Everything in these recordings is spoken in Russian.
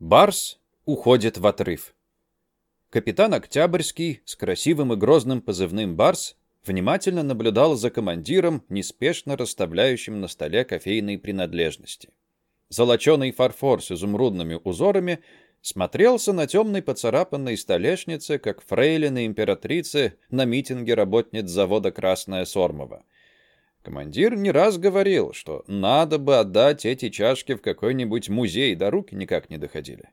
Барс уходит в отрыв. Капитан Октябрьский с красивым и грозным позывным «Барс» внимательно наблюдал за командиром, неспешно расставляющим на столе кофейные принадлежности. Золоченый фарфор с изумрудными узорами смотрелся на темной поцарапанной столешнице, как фрейлины императрицы на митинге работниц завода «Красная Сормова». Командир не раз говорил, что надо бы отдать эти чашки в какой-нибудь музей, да руки никак не доходили.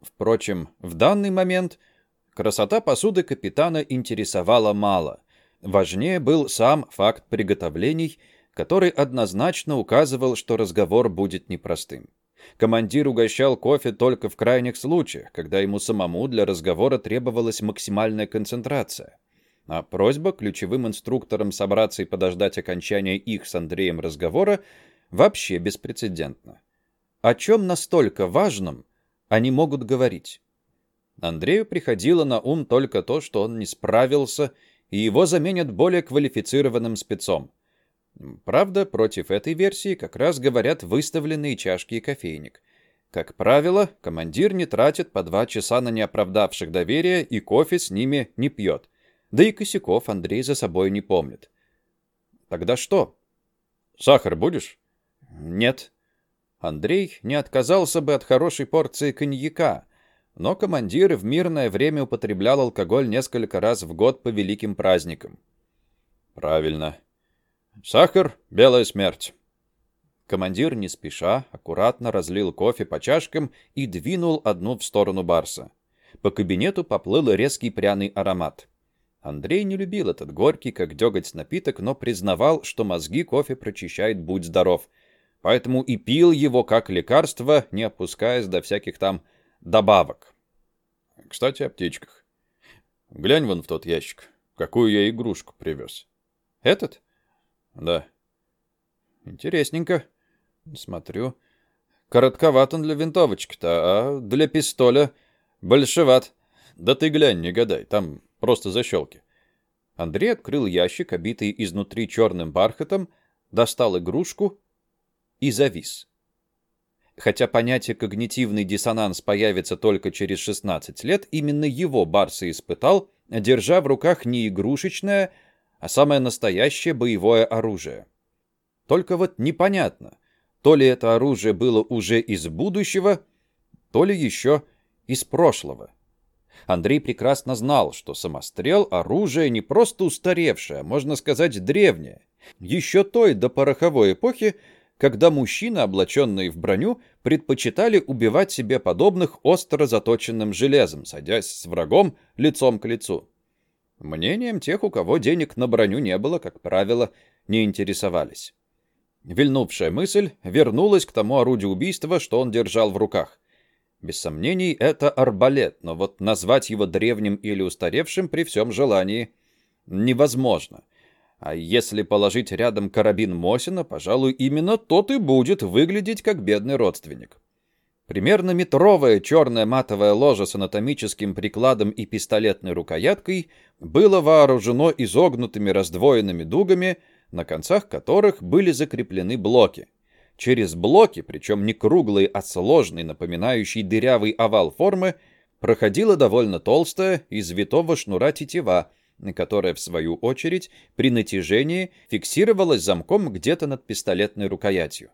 Впрочем, в данный момент красота посуды капитана интересовала мало. Важнее был сам факт приготовлений, который однозначно указывал, что разговор будет непростым. Командир угощал кофе только в крайних случаях, когда ему самому для разговора требовалась максимальная концентрация. А просьба ключевым инструкторам собраться и подождать окончания их с Андреем разговора вообще беспрецедентна. О чем настолько важном они могут говорить? Андрею приходило на ум только то, что он не справился, и его заменят более квалифицированным спецом. Правда, против этой версии как раз говорят выставленные чашки и кофейник. Как правило, командир не тратит по два часа на неоправдавших доверия и кофе с ними не пьет. Да и косяков Андрей за собой не помнит. Тогда что? Сахар будешь? Нет. Андрей не отказался бы от хорошей порции коньяка, но командир в мирное время употреблял алкоголь несколько раз в год по великим праздникам. Правильно. Сахар — белая смерть. Командир не спеша, аккуратно разлил кофе по чашкам и двинул одну в сторону Барса. По кабинету поплыл резкий пряный аромат. Андрей не любил этот горький, как деготь напиток, но признавал, что мозги кофе прочищает «Будь здоров», поэтому и пил его как лекарство, не опускаясь до всяких там добавок. Кстати, о птичках. Глянь вон в тот ящик, какую я игрушку привез. Этот? Да. Интересненько. Смотрю. Коротковат он для винтовочки-то, а для пистоля большеват. Да ты глянь, не гадай, там Просто защелки. Андрей открыл ящик, обитый изнутри черным бархатом, достал игрушку и завис. Хотя понятие «когнитивный диссонанс» появится только через 16 лет, именно его Барса испытал, держа в руках не игрушечное, а самое настоящее боевое оружие. Только вот непонятно, то ли это оружие было уже из будущего, то ли еще из прошлого. Андрей прекрасно знал, что самострел — оружие не просто устаревшее, а, можно сказать, древнее. Еще той до пороховой эпохи, когда мужчины, облаченные в броню, предпочитали убивать себе подобных остро заточенным железом, садясь с врагом лицом к лицу. Мнением тех, у кого денег на броню не было, как правило, не интересовались. Вильнувшая мысль вернулась к тому орудию убийства, что он держал в руках. Без сомнений, это арбалет, но вот назвать его древним или устаревшим при всем желании невозможно. А если положить рядом карабин Мосина, пожалуй, именно тот и будет выглядеть как бедный родственник. Примерно метровое черное матовое ложе с анатомическим прикладом и пистолетной рукояткой было вооружено изогнутыми раздвоенными дугами, на концах которых были закреплены блоки. Через блоки, причем не круглые, а сложные, напоминающие дырявый овал формы, проходила довольно толстая, из витого шнура тетива, которая, в свою очередь, при натяжении фиксировалась замком где-то над пистолетной рукоятью.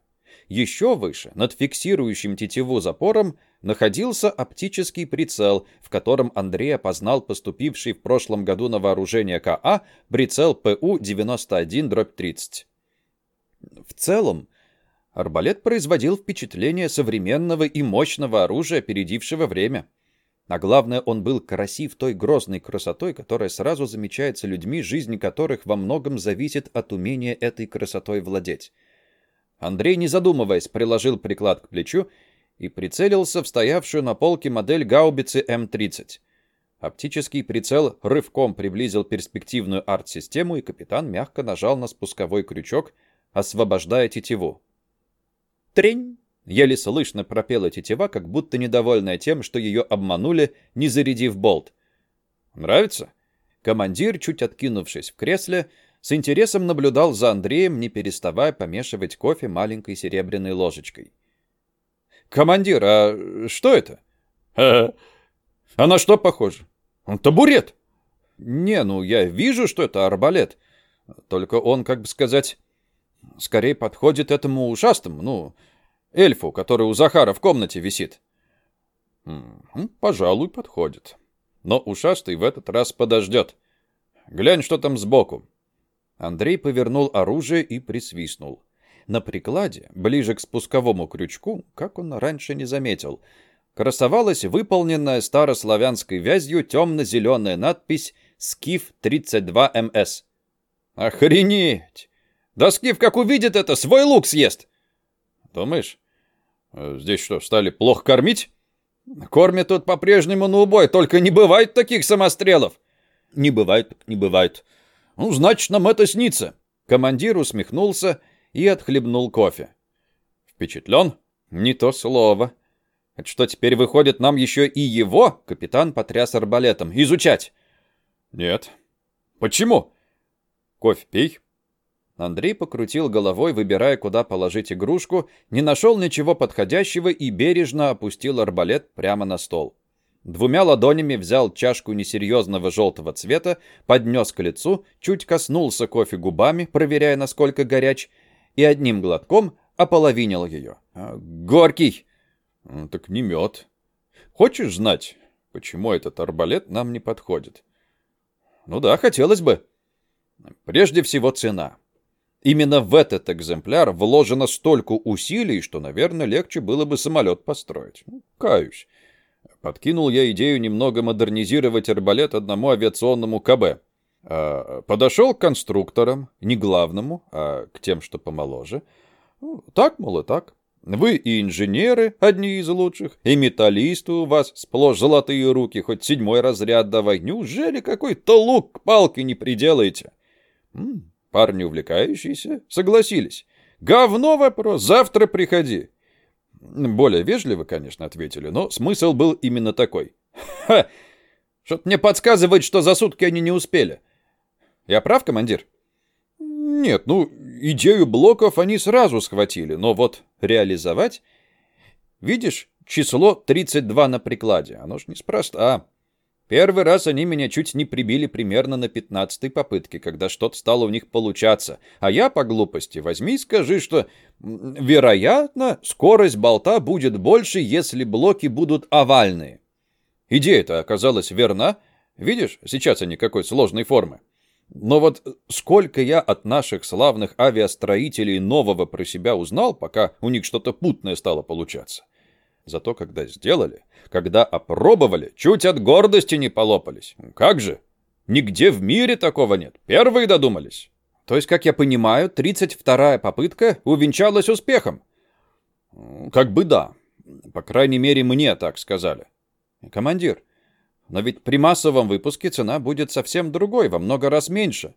Еще выше, над фиксирующим тетиву запором, находился оптический прицел, в котором Андрей опознал поступивший в прошлом году на вооружение КА прицел ПУ-91-30. В целом, Арбалет производил впечатление современного и мощного оружия, опередившего время. А главное, он был красив той грозной красотой, которая сразу замечается людьми, жизнь которых во многом зависит от умения этой красотой владеть. Андрей, не задумываясь, приложил приклад к плечу и прицелился в стоявшую на полке модель гаубицы М-30. Оптический прицел рывком приблизил перспективную арт-систему, и капитан мягко нажал на спусковой крючок, освобождая тетиву. Трень! Еле слышно пропела тетива, как будто недовольная тем, что ее обманули, не зарядив болт. «Нравится?» Командир, чуть откинувшись в кресле, с интересом наблюдал за Андреем, не переставая помешивать кофе маленькой серебряной ложечкой. «Командир, а что это?» А, а на что похоже? Табурет. Не, ну я вижу, что это арбалет. Только он, как бы сказать, скорее подходит этому ушастому, ну, эльфу, который у Захара в комнате висит. Пожалуй, подходит. Но ушастый в этот раз подождет. Глянь, что там сбоку. Андрей повернул оружие и присвистнул. На прикладе, ближе к спусковому крючку, как он раньше не заметил, красовалась выполненная старославянской вязью темно-зеленая надпись «Скиф 32МС». «Охренеть! Да Скиф, как увидит это, свой лук съест!» «Думаешь, э, здесь что, стали плохо кормить?» «Кормят тут по-прежнему на убой, только не бывает таких самострелов!» «Не бывает, не бывает. Ну, значит, нам это снится!» Командир усмехнулся и отхлебнул кофе. «Впечатлен? Не то слово. Это что, теперь выходит нам еще и его?» Капитан потряс арбалетом. «Изучать!» «Нет». «Почему?» «Кофе пей». Андрей покрутил головой, выбирая, куда положить игрушку, не нашел ничего подходящего и бережно опустил арбалет прямо на стол. Двумя ладонями взял чашку несерьезного желтого цвета, поднес к лицу, чуть коснулся кофе губами, проверяя, насколько горяч, и одним глотком ополовинил ее. А, «Горький!» «Так не мед. Хочешь знать, почему этот арбалет нам не подходит?» «Ну да, хотелось бы. Прежде всего цена». Именно в этот экземпляр вложено столько усилий, что, наверное, легче было бы самолет построить. Ну, каюсь. Подкинул я идею немного модернизировать арбалет одному авиационному КБ. А, подошел к конструкторам, не главному, а к тем, что помоложе. Ну, так, мол, и так. Вы и инженеры, одни из лучших, и металлисты у вас сплошь золотые руки, хоть седьмой разряд давай. Неужели какой-то лук к палке не приделаете? Парни увлекающиеся согласились. «Говно вопрос, завтра приходи». Более вежливо, конечно, ответили, но смысл был именно такой. «Ха! Что-то мне подсказывает, что за сутки они не успели. Я прав, командир?» «Нет, ну, идею блоков они сразу схватили, но вот реализовать...» «Видишь, число 32 на прикладе, оно ж неспроста. Первый раз они меня чуть не прибили примерно на пятнадцатой попытке, когда что-то стало у них получаться. А я, по глупости, возьми и скажи, что, вероятно, скорость болта будет больше, если блоки будут овальные. Идея-то оказалась верна. Видишь, сейчас они какой сложной формы. Но вот сколько я от наших славных авиастроителей нового про себя узнал, пока у них что-то путное стало получаться. Зато когда сделали, когда опробовали, чуть от гордости не полопались. Как же? Нигде в мире такого нет. Первые додумались. То есть, как я понимаю, 32-я попытка увенчалась успехом. Как бы да. По крайней мере, мне так сказали. Командир, но ведь при массовом выпуске цена будет совсем другой, во много раз меньше.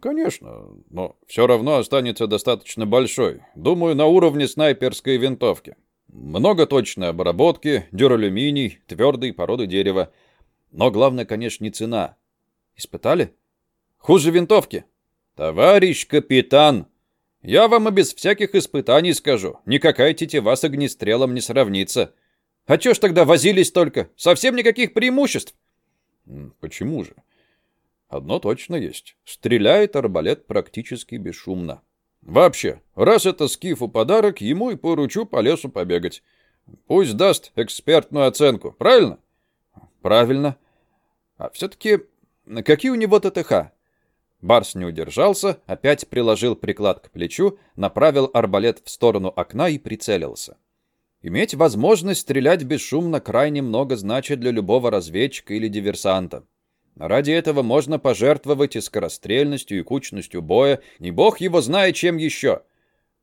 Конечно, но все равно останется достаточно большой. Думаю, на уровне снайперской винтовки. Много точной обработки, дюралюминий, твердой породы дерева. Но главное, конечно, не цена. Испытали? Хуже винтовки. Товарищ капитан, я вам и без всяких испытаний скажу. Никакая тетива с огнестрелом не сравнится. А чё ж тогда возились только? Совсем никаких преимуществ. Почему же? Одно точно есть. Стреляет арбалет практически бесшумно. Вообще, раз это скифу подарок, ему и поручу по лесу побегать. Пусть даст экспертную оценку, правильно? Правильно. А все-таки какие у него ТТХ? Барс не удержался, опять приложил приклад к плечу, направил арбалет в сторону окна и прицелился. Иметь возможность стрелять бесшумно крайне много значит для любого разведчика или диверсанта. Ради этого можно пожертвовать и скорострельностью, и кучностью боя, не бог его знает чем еще.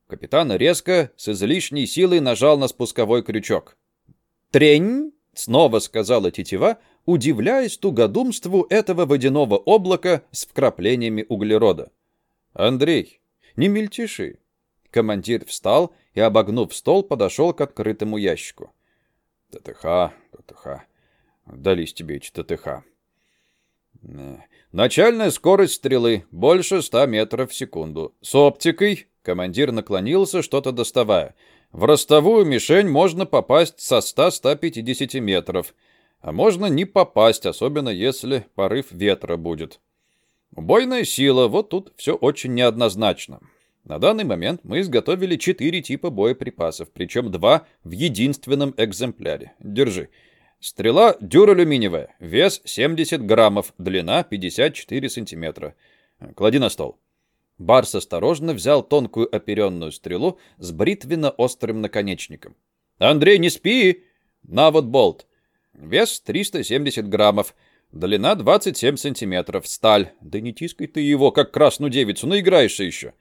Капитан резко, с излишней силой нажал на спусковой крючок. «Трень!» — снова сказала тетива, удивляясь тугодумству этого водяного облака с вкраплениями углерода. «Андрей, не мельтеши!» Командир встал и, обогнув стол, подошел к открытому ящику. «ТТХ, ТТХ, дались тебе эти ТТХ. Начальная скорость стрелы больше 100 метров в секунду. С оптикой командир наклонился, что-то доставая. В ростовую мишень можно попасть со 100-150 метров, а можно не попасть, особенно если порыв ветра будет. Убойная сила, вот тут все очень неоднозначно. На данный момент мы изготовили четыре типа боеприпасов, причем два в единственном экземпляре. Держи. Стрела дюралюминиевая, вес 70 граммов, длина 54 сантиметра. Клади на стол. Барс осторожно взял тонкую оперенную стрелу с бритвенно-острым наконечником. «Андрей, не спи! На вот болт. Вес 370 граммов, длина 27 сантиметров, сталь. Да не тискай ты его, как красную девицу, наиграешься еще».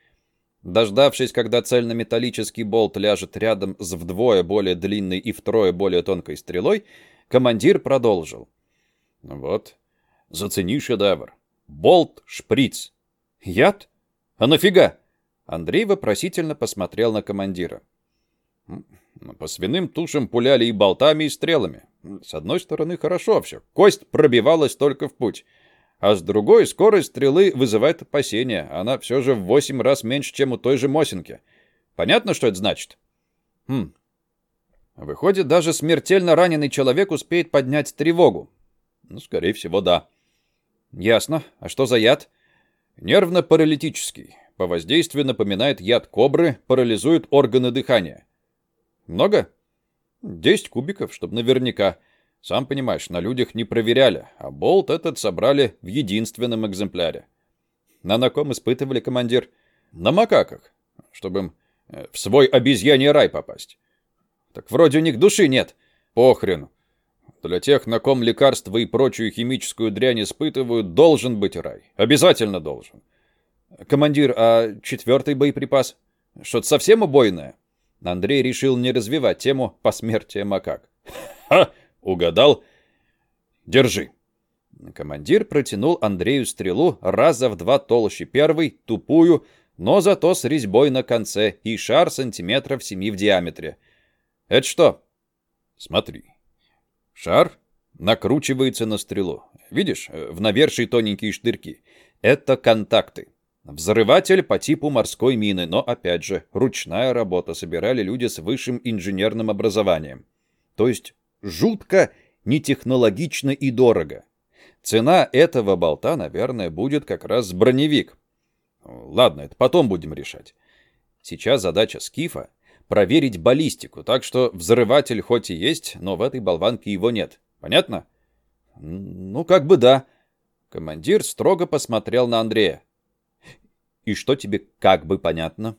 Дождавшись, когда цельнометаллический болт ляжет рядом с вдвое более длинной и втрое более тонкой стрелой, командир продолжил. «Вот, зацени шедевр. Болт-шприц. Яд? А нафига?» Андрей вопросительно посмотрел на командира. По свиным тушам пуляли и болтами, и стрелами. С одной стороны, хорошо все. Кость пробивалась только в путь. А с другой, скорость стрелы вызывает опасения. Она все же в восемь раз меньше, чем у той же Мосинки. Понятно, что это значит? Хм. Выходит, даже смертельно раненый человек успеет поднять тревогу. Ну, скорее всего, да. Ясно. А что за яд? Нервно-паралитический. По воздействию напоминает яд кобры, парализует органы дыхания. Много? Десять кубиков, чтобы наверняка. Сам понимаешь, на людях не проверяли, а болт этот собрали в единственном экземпляре. На на ком испытывали командир? На макаках, чтобы им э, в свой обезьяний рай попасть. Так вроде у них души нет. Похрен. Для тех, на ком лекарства и прочую химическую дрянь испытывают, должен быть рай. Обязательно должен. Командир, а четвертый боеприпас? Что-то совсем убойное? Андрей решил не развивать тему посмертия макак. Ха! Угадал? Держи. Командир протянул Андрею стрелу раза в два толще первой, тупую, но зато с резьбой на конце и шар сантиметров семи в диаметре. Это что? Смотри. Шар накручивается на стрелу. Видишь, в навершии тоненькие штырьки. Это контакты. Взрыватель по типу морской мины, но, опять же, ручная работа. Собирали люди с высшим инженерным образованием. То есть Жутко, нетехнологично и дорого. Цена этого болта, наверное, будет как раз броневик. Ладно, это потом будем решать. Сейчас задача Скифа — проверить баллистику, так что взрыватель хоть и есть, но в этой болванке его нет. Понятно? Ну, как бы да. Командир строго посмотрел на Андрея. И что тебе как бы понятно?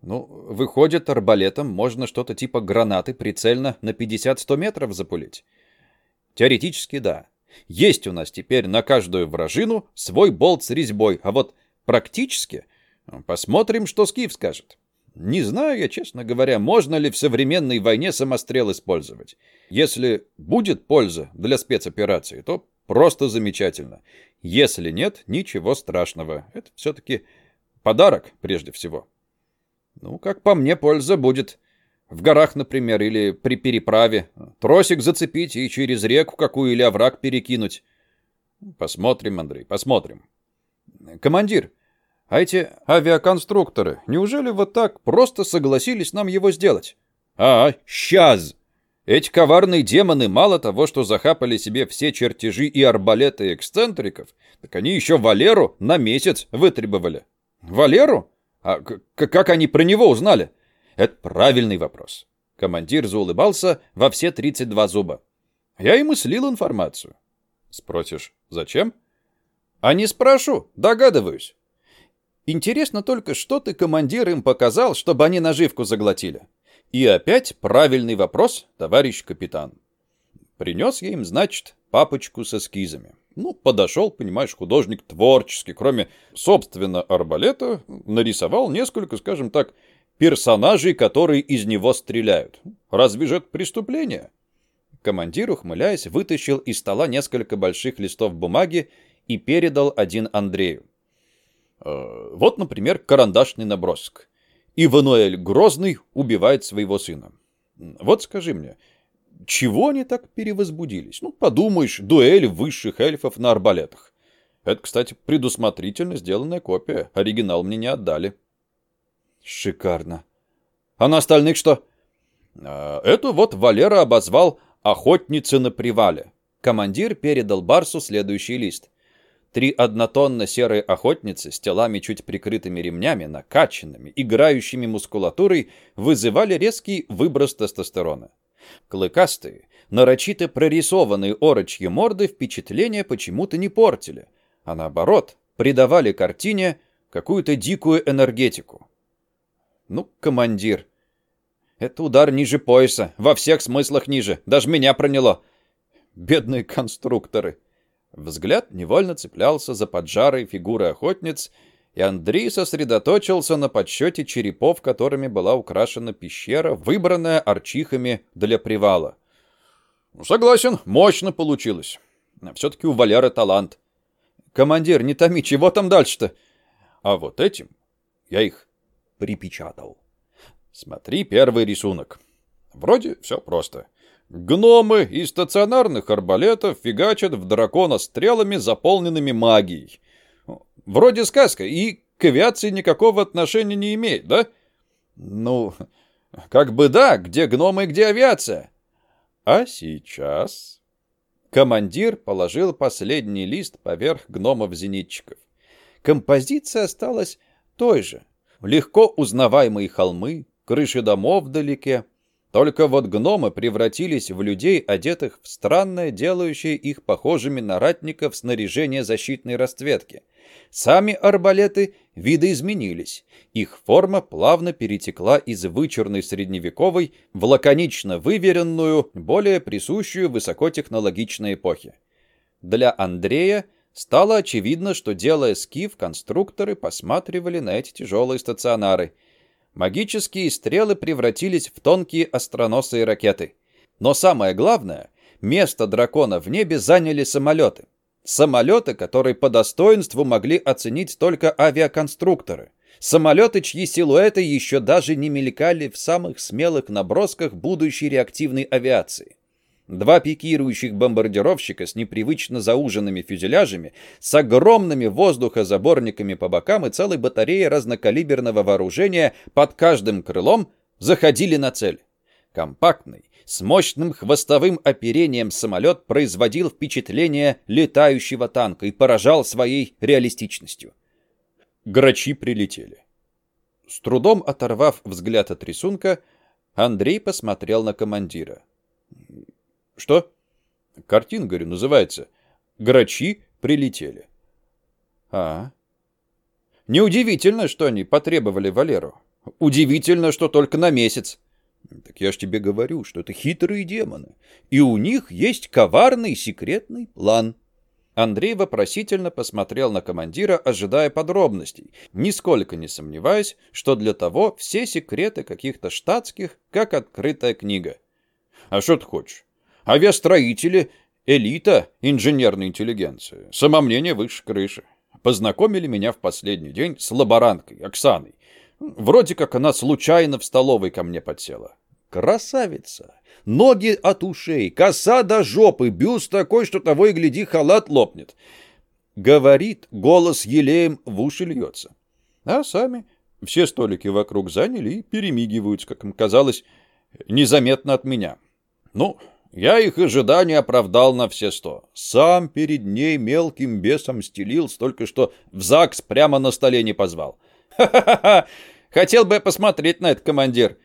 Ну, выходит, арбалетом можно что-то типа гранаты прицельно на 50-100 метров запулить. Теоретически да. Есть у нас теперь на каждую вражину свой болт с резьбой, а вот практически посмотрим, что Скиф скажет. Не знаю я, честно говоря, можно ли в современной войне самострел использовать. Если будет польза для спецоперации, то просто замечательно. Если нет, ничего страшного. Это все-таки подарок прежде всего. Ну, как по мне, польза будет. В горах, например, или при переправе. Тросик зацепить и через реку какую или овраг перекинуть. Посмотрим, Андрей, посмотрим. Командир, а эти авиаконструкторы, неужели вот так просто согласились нам его сделать? А, сейчас! Эти коварные демоны мало того, что захапали себе все чертежи и арбалеты эксцентриков, так они еще Валеру на месяц вытребовали. Валеру? А как они про него узнали? Это правильный вопрос. Командир заулыбался во все 32 зуба. Я ему слил информацию. Спросишь, зачем? А не спрошу, догадываюсь. Интересно только, что ты, командир, им показал, чтобы они наживку заглотили. И опять правильный вопрос, товарищ капитан. Принес я им, значит, папочку с эскизами. Ну, подошел, понимаешь, художник творческий, кроме, собственно, арбалета, нарисовал несколько, скажем так, персонажей, которые из него стреляют. Разве же это преступление? Командир, ухмыляясь, вытащил из стола несколько больших листов бумаги и передал один Андрею. Э, вот, например, карандашный набросок. Ивануэль Грозный убивает своего сына. Вот скажи мне, чего они так перевозбудились? Ну, подумаешь, дуэль высших эльфов на арбалетах. Это, кстати, предусмотрительно сделанная копия. Оригинал мне не отдали. Шикарно. А на остальных что? А, эту вот Валера обозвал «охотницы на привале». Командир передал Барсу следующий лист. Три однотонно серые охотницы с телами чуть прикрытыми ремнями, накачанными, играющими мускулатурой, вызывали резкий выброс тестостерона. Клыкастые, нарочито прорисованные орочьи морды впечатление почему-то не портили, а наоборот, придавали картине какую-то дикую энергетику. Ну, командир, это удар ниже пояса, во всех смыслах ниже, даже меня проняло. Бедные конструкторы. Взгляд невольно цеплялся за поджарые фигуры охотниц, и Андрей сосредоточился на подсчете черепов, которыми была украшена пещера, выбранная арчихами для привала. Ну, согласен, мощно получилось. Все-таки у Валеры талант. Командир, не томи, чего там дальше-то? А вот этим я их припечатал. Смотри первый рисунок. Вроде все просто. Гномы из стационарных арбалетов фигачат в дракона стрелами, заполненными магией. Вроде сказка, и к авиации никакого отношения не имеет, да? Ну, как бы да, где гномы, где авиация? А сейчас... Командир положил последний лист поверх гномов-зенитчиков. Композиция осталась той же. Легко узнаваемые холмы, крыши домов вдалеке. Только вот гномы превратились в людей, одетых в странное, делающее их похожими на ратников снаряжение защитной расцветки. Сами арбалеты видоизменились. Их форма плавно перетекла из вычурной средневековой в лаконично выверенную, более присущую высокотехнологичной эпохе. Для Андрея стало очевидно, что, делая скиф, конструкторы посматривали на эти тяжелые стационары. Магические стрелы превратились в тонкие остроносые ракеты. Но самое главное, место дракона в небе заняли самолеты. Самолеты, которые по достоинству могли оценить только авиаконструкторы. Самолеты, чьи силуэты еще даже не мелькали в самых смелых набросках будущей реактивной авиации. Два пикирующих бомбардировщика с непривычно зауженными фюзеляжами, с огромными воздухозаборниками по бокам и целой батареей разнокалиберного вооружения под каждым крылом заходили на цель. Компактный, с мощным хвостовым оперением самолет производил впечатление летающего танка и поражал своей реалистичностью. Грачи прилетели. С трудом оторвав взгляд от рисунка, Андрей посмотрел на командира. «Что?» «Картин, говорю, называется. Грачи прилетели». «А, Неудивительно, что они потребовали Валеру. Удивительно, что только на месяц. Так я ж тебе говорю, что это хитрые демоны, и у них есть коварный секретный план. Андрей вопросительно посмотрел на командира, ожидая подробностей, нисколько не сомневаясь, что для того все секреты каких-то штатских, как открытая книга. А что ты хочешь? Авиастроители, элита инженерной интеллигенции, самомнение выше крыши. Познакомили меня в последний день с лаборанткой Оксаной. Вроде как она случайно в столовой ко мне подсела. Красавица! Ноги от ушей, коса до жопы, бюст такой, что того и гляди, халат лопнет. Говорит, голос елеем в уши льется. А сами все столики вокруг заняли и перемигиваются, как им казалось, незаметно от меня. Ну, я их ожидания оправдал на все сто. Сам перед ней мелким бесом стелил, столько что в ЗАГС прямо на столе не позвал. Ха-ха-ха! Хотел бы посмотреть на это, командир.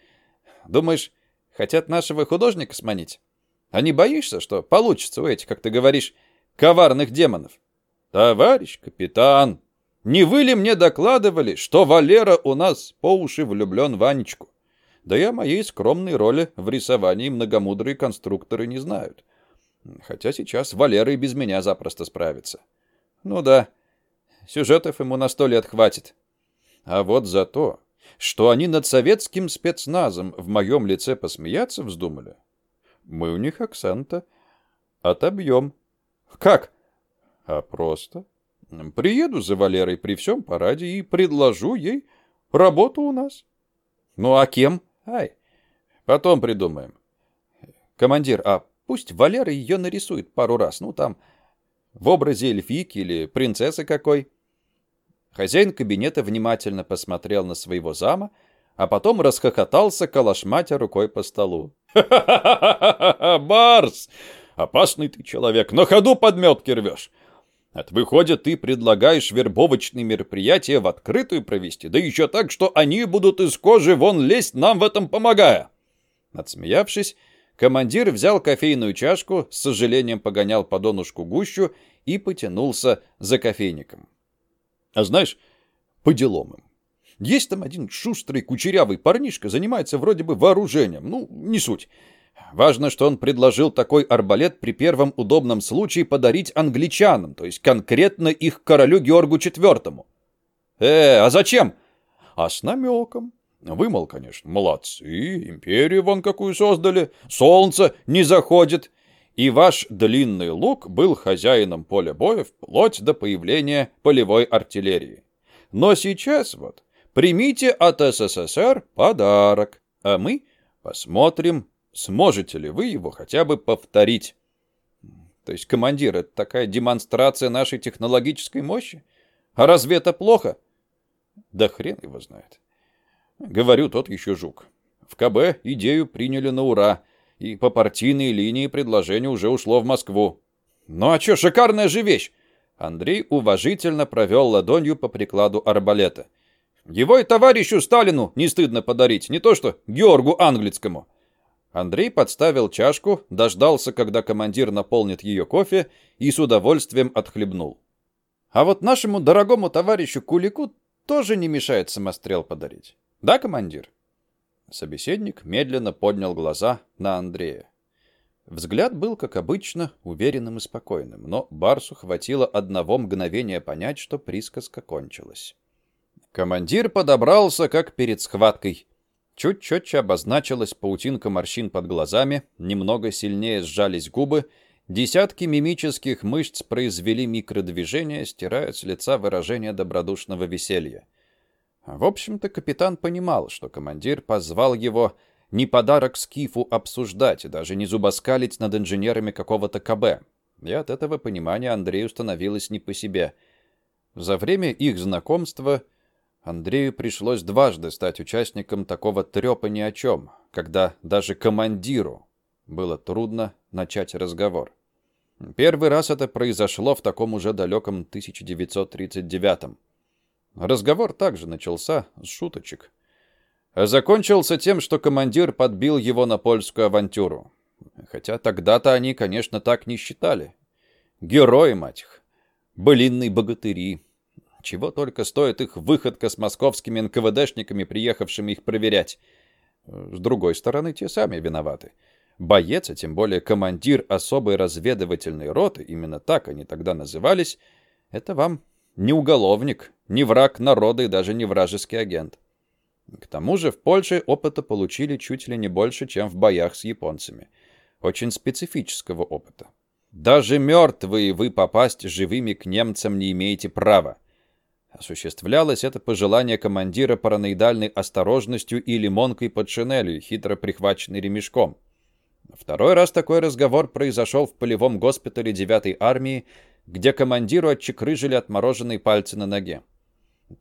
Думаешь, хотят нашего художника сманить? А не боишься, что получится у этих, как ты говоришь, коварных демонов? Товарищ капитан, не вы ли мне докладывали, что Валера у нас по уши влюблен в Анечку? Да и о моей скромной роли в рисовании многомудрые конструкторы не знают. Хотя сейчас Валера и без меня запросто справится. Ну да, сюжетов ему на сто лет хватит. А вот за то, что они над советским спецназом в моем лице посмеяться вздумали, мы у них акцента отобьем. Как? А просто приеду за Валерой при всем параде и предложу ей работу у нас. Ну а кем? Ай, потом придумаем. Командир, а пусть Валера ее нарисует пару раз, ну там, в образе эльфийки или принцессы какой. Хозяин кабинета внимательно посмотрел на своего зама, а потом расхохотался, калашматя рукой по столу. «Ха-ха-ха! Барс! Опасный ты человек, на ходу подметки рвешь. Это выходит, ты предлагаешь вербовочные мероприятия в открытую провести, да еще так, что они будут из кожи вон лезть, нам в этом помогая. Отсмеявшись, командир взял кофейную чашку, с сожалением погонял по донышку гущу и потянулся за кофейником. А знаешь, по делам им. Есть там один шустрый, кучерявый парнишка, занимается вроде бы вооружением. Ну, не суть. Важно, что он предложил такой арбалет при первом удобном случае подарить англичанам, то есть конкретно их королю Георгу IV. Э, а зачем? А с намеком. Вы, мол, конечно, молодцы, империю вон какую создали, солнце не заходит, и ваш длинный лук был хозяином поля боя вплоть до появления полевой артиллерии. Но сейчас вот примите от СССР подарок, а мы посмотрим, Сможете ли вы его хотя бы повторить? То есть, командир, это такая демонстрация нашей технологической мощи? А разве это плохо? Да хрен его знает. Говорю, тот еще жук. В КБ идею приняли на ура, и по партийной линии предложение уже ушло в Москву. Ну а что, шикарная же вещь! Андрей уважительно провел ладонью по прикладу арбалета. Его и товарищу Сталину не стыдно подарить, не то что Георгу Англицкому. Андрей подставил чашку, дождался, когда командир наполнит ее кофе и с удовольствием отхлебнул. А вот нашему дорогому товарищу Кулику тоже не мешает самострел подарить. Да, командир? Собеседник медленно поднял глаза на Андрея. Взгляд был, как обычно, уверенным и спокойным, но Барсу хватило одного мгновения понять, что присказка кончилась. Командир подобрался, как перед схваткой, Чуть четче обозначилась паутинка морщин под глазами, немного сильнее сжались губы, десятки мимических мышц произвели микродвижения, стирая с лица выражение добродушного веселья. В общем-то, капитан понимал, что командир позвал его не подарок Скифу обсуждать, даже не зубоскалить над инженерами какого-то КБ. И от этого понимания Андрею становилось не по себе. За время их знакомства Андрею пришлось дважды стать участником такого трепа ни о чем, когда даже командиру было трудно начать разговор. Первый раз это произошло в таком уже далеком 1939-м. Разговор также начался с шуточек. Закончился тем, что командир подбил его на польскую авантюру. Хотя тогда-то они, конечно, так не считали. Герои, мать их. Былинные богатыри, чего только стоит их выходка с московскими НКВДшниками, приехавшими их проверять. С другой стороны, те сами виноваты. Боец, а тем более командир особой разведывательной роты, именно так они тогда назывались, это вам не уголовник, не враг народа и даже не вражеский агент. К тому же в Польше опыта получили чуть ли не больше, чем в боях с японцами. Очень специфического опыта. Даже мертвые вы попасть живыми к немцам не имеете права. Осуществлялось это пожелание командира параноидальной осторожностью и лимонкой под шинелью, хитро прихваченной ремешком. Второй раз такой разговор произошел в полевом госпитале 9-й армии, где командиру отчекрыжили отмороженные пальцы на ноге.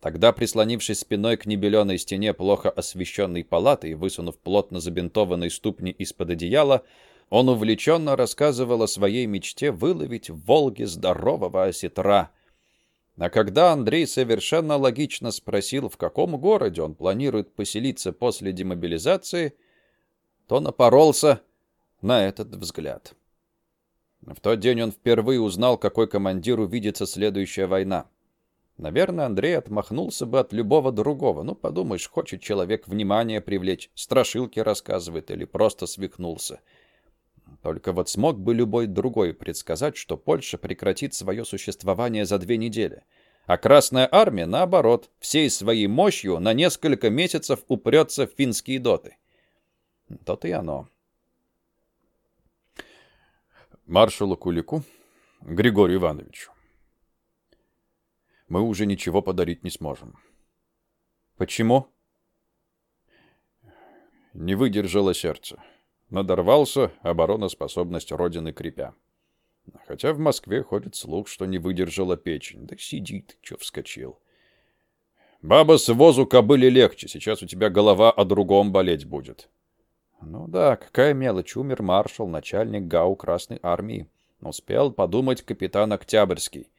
Тогда, прислонившись спиной к небеленой стене плохо освещенной палаты и высунув плотно забинтованные ступни из-под одеяла, он увлеченно рассказывал о своей мечте выловить в Волге здорового осетра, а когда Андрей совершенно логично спросил, в каком городе он планирует поселиться после демобилизации, то напоролся на этот взгляд. В тот день он впервые узнал, какой командиру видится следующая война. Наверное, Андрей отмахнулся бы от любого другого. Ну, подумаешь, хочет человек внимание привлечь, страшилки рассказывает или просто свихнулся. Только вот смог бы любой другой предсказать, что Польша прекратит свое существование за две недели. А Красная Армия, наоборот, всей своей мощью на несколько месяцев упрется в финские доты. То-то и оно. Маршалу Кулику, Григорию Ивановичу. Мы уже ничего подарить не сможем. Почему? Не выдержало сердце. Надорвался, обороноспособность Родины крепя. Хотя в Москве ходит слух, что не выдержала печень. Да сидит, чё вскочил. Баба с возу кобыли легче, сейчас у тебя голова о другом болеть будет. Ну да, какая мелочь, умер маршал, начальник ГАУ Красной Армии. Успел подумать капитан Октябрьский.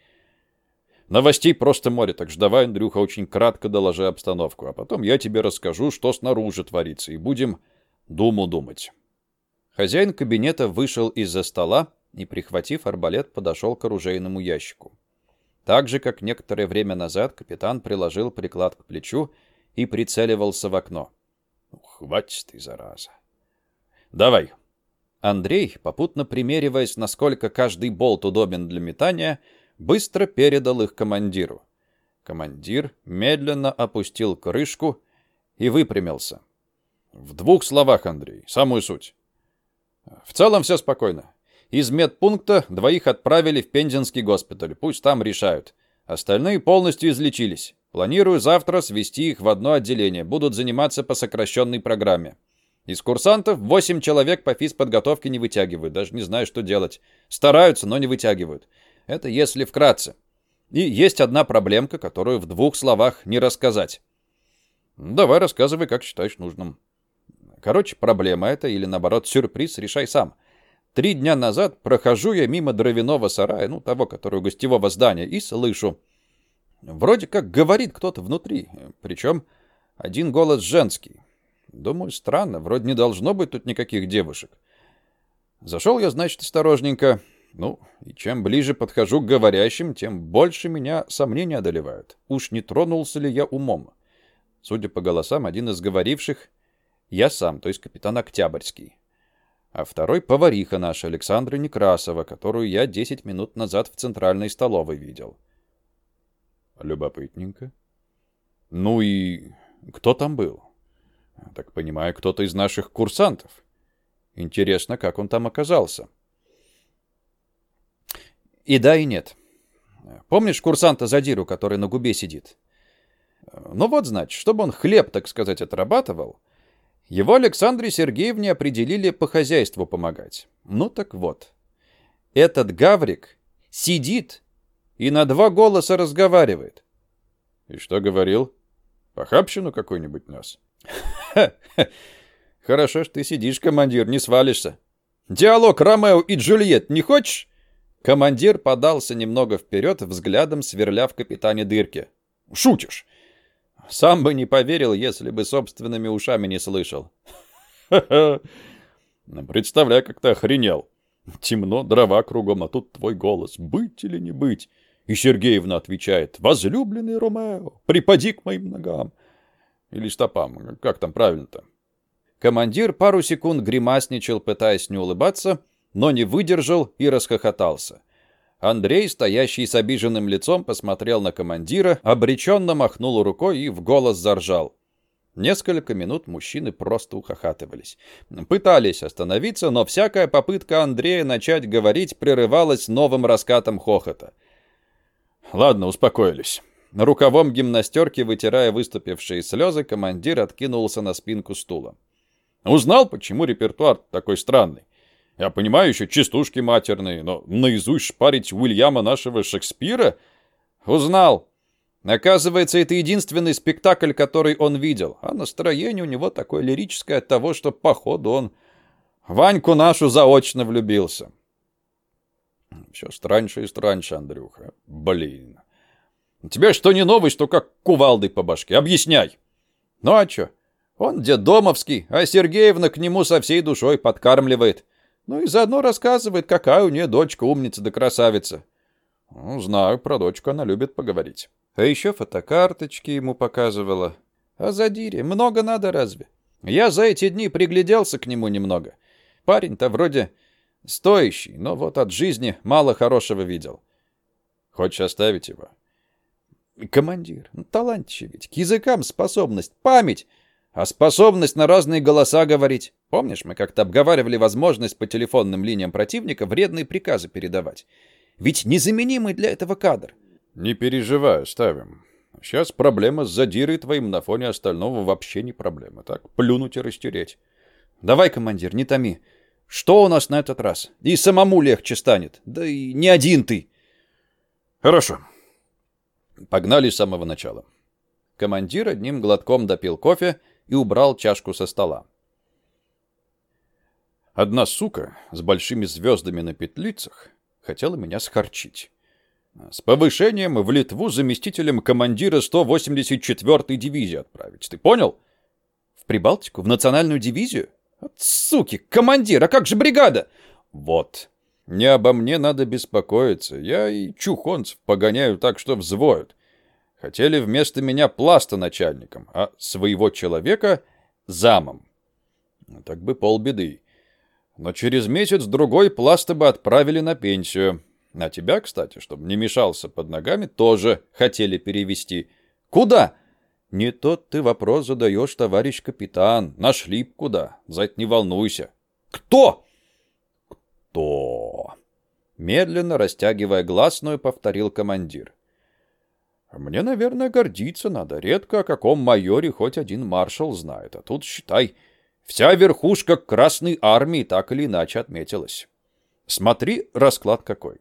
Новостей просто море, так что давай, Андрюха, очень кратко доложи обстановку, а потом я тебе расскажу, что снаружи творится, и будем думу думать. Хозяин кабинета вышел из-за стола и, прихватив арбалет, подошел к оружейному ящику. Так же, как некоторое время назад, капитан приложил приклад к плечу и прицеливался в окно. «Хватит ты, зараза!» «Давай!» Андрей, попутно примериваясь, насколько каждый болт удобен для метания, быстро передал их командиру. Командир медленно опустил крышку и выпрямился. «В двух словах, Андрей, самую суть. В целом все спокойно. Из медпункта двоих отправили в Пензенский госпиталь. Пусть там решают. Остальные полностью излечились. Планирую завтра свести их в одно отделение. Будут заниматься по сокращенной программе. Из курсантов 8 человек по физподготовке не вытягивают. Даже не знаю, что делать. Стараются, но не вытягивают. Это если вкратце. И есть одна проблемка, которую в двух словах не рассказать. Давай рассказывай, как считаешь нужным. Короче, проблема это или наоборот сюрприз, решай сам. Три дня назад прохожу я мимо дровяного сарая, ну, того, который у гостевого здания, и слышу. Вроде как говорит кто-то внутри, причем один голос женский. Думаю, странно, вроде не должно быть тут никаких девушек. Зашел я, значит, осторожненько. Ну, и чем ближе подхожу к говорящим, тем больше меня сомнения одолевают. Уж не тронулся ли я умом? Судя по голосам, один из говоривших — я сам, то есть капитан Октябрьский а второй — повариха наша, Александра Некрасова, которую я десять минут назад в центральной столовой видел. Любопытненько. Ну и кто там был? Так понимаю, кто-то из наших курсантов. Интересно, как он там оказался. И да, и нет. Помнишь курсанта Задиру, который на губе сидит? Ну вот, значит, чтобы он хлеб, так сказать, отрабатывал, его Александре Сергеевне определили по хозяйству помогать. Ну так вот. Этот гаврик сидит и на два голоса разговаривает. И что говорил? Похабщину какой-нибудь нес? Хорошо, что ты сидишь, командир, не свалишься. Диалог Ромео и Джульет не хочешь? Командир подался немного вперед, взглядом сверля в капитане дырки. Шутишь? Сам бы не поверил, если бы собственными ушами не слышал. Ха-ха. Представляй, как ты охренел. Темно, дрова кругом, а тут твой голос. Быть или не быть? И Сергеевна отвечает. Возлюбленный Ромео, припади к моим ногам. Или стопам, как там правильно-то? Командир пару секунд гримасничал, пытаясь не улыбаться, но не выдержал и расхохотался. Андрей, стоящий с обиженным лицом, посмотрел на командира, обреченно махнул рукой и в голос заржал. Несколько минут мужчины просто ухахатывались. Пытались остановиться, но всякая попытка Андрея начать говорить прерывалась новым раскатом хохота. «Ладно, успокоились». Рукавом гимнастерки, вытирая выступившие слезы, командир откинулся на спинку стула. «Узнал, почему репертуар такой странный? Я понимаю еще частушки матерные, но наизусть шпарить Уильяма нашего Шекспира? Узнал. Оказывается, это единственный спектакль, который он видел. А настроение у него такое лирическое от того, что, походу, он Ваньку нашу заочно влюбился. Все страньше и страньше, Андрюха. Блин. Тебе что не новость, то как кувалдой по башке. Объясняй. Ну а чё? Он дедомовский, а Сергеевна к нему со всей душой подкармливает. Ну и заодно рассказывает, какая у нее дочка умница да красавица. Ну, знаю, про дочку она любит поговорить. А еще фотокарточки ему показывала. А за Дире много надо разве? Я за эти дни пригляделся к нему немного. Парень-то вроде стоящий, но вот от жизни мало хорошего видел. Хочешь оставить его? Командир, ну, талантище ведь, к языкам способность, память. А способность на разные голоса говорить. Помнишь, мы как-то обговаривали возможность по телефонным линиям противника вредные приказы передавать. Ведь незаменимый для этого кадр. Не переживай, ставим. Сейчас проблема с задирой твоим на фоне остального вообще не проблема. Так, плюнуть и растереть. Давай, командир, не томи. Что у нас на этот раз? И самому легче станет. Да и не один ты. Хорошо. Погнали с самого начала. Командир одним глотком допил кофе и убрал чашку со стола. Одна сука с большими звездами на петлицах хотела меня схорчить. С повышением в Литву заместителем командира 184-й дивизии отправить. Ты понял? В Прибалтику? В национальную дивизию? От суки, командир, а как же бригада? Вот. Не обо мне надо беспокоиться. Я и чухонцев погоняю так, что взвоют. Хотели вместо меня пласта начальником, а своего человека замом. Ну, так бы полбеды. Но через месяц-другой пласта бы отправили на пенсию. А тебя, кстати, чтобы не мешался под ногами, тоже хотели перевести. Куда? Не тот ты вопрос задаешь, товарищ капитан. Нашли б куда. За это не волнуйся. Кто? Кто? Медленно растягивая гласную, повторил командир. Мне, наверное, гордиться надо. Редко о каком майоре хоть один маршал знает. А тут, считай, Вся верхушка Красной Армии так или иначе отметилась. Смотри, расклад какой.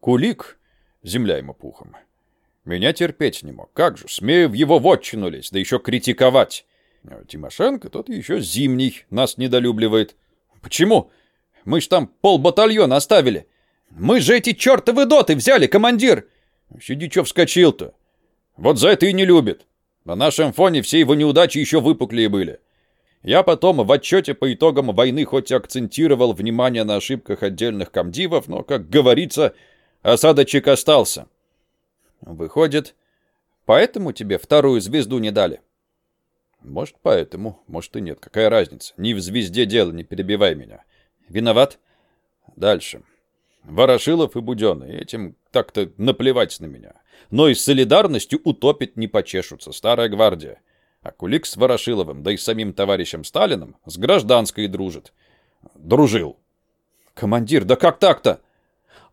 Кулик, земля ему пухом. Меня терпеть не мог. Как же, смею в его вотчину лезть, да еще критиковать. А Тимошенко тот еще зимний, нас недолюбливает. Почему? Мы ж там полбатальона оставили. Мы же эти чертовы доты взяли, командир. Сиди, что вскочил-то? Вот за это и не любит. На нашем фоне все его неудачи еще выпуклее были. Я потом в отчете по итогам войны хоть и акцентировал внимание на ошибках отдельных комдивов, но, как говорится, осадочек остался. Выходит, поэтому тебе вторую звезду не дали? Может, поэтому, может и нет. Какая разница? Не в звезде дело, не перебивай меня. Виноват? Дальше. Ворошилов и Буденный. Этим так-то наплевать на меня. Но и с солидарностью утопить не почешутся. Старая гвардия. А Кулик с Ворошиловым, да и самим товарищем Сталиным, с гражданской дружит. Дружил. Командир, да как так-то?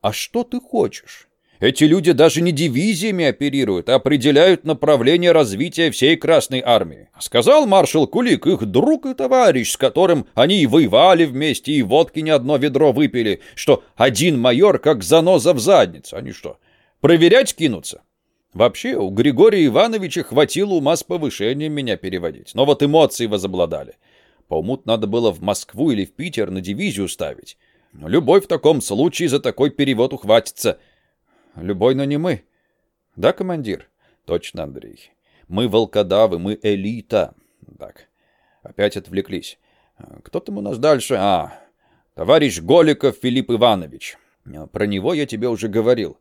А что ты хочешь? Эти люди даже не дивизиями оперируют, а определяют направление развития всей Красной Армии. Сказал маршал Кулик, их друг и товарищ, с которым они и воевали вместе, и водки не одно ведро выпили, что один майор как заноза в задницу. Они что, проверять кинутся? Вообще, у Григория Ивановича хватило ума с повышением меня переводить. Но вот эмоции возобладали. По уму надо было в Москву или в Питер на дивизию ставить. Любой в таком случае за такой перевод ухватится. Любой, но не мы. Да, командир? Точно, Андрей. Мы волкодавы, мы элита. Так, опять отвлеклись. Кто там у нас дальше? А, товарищ Голиков Филипп Иванович. Про него я тебе уже говорил.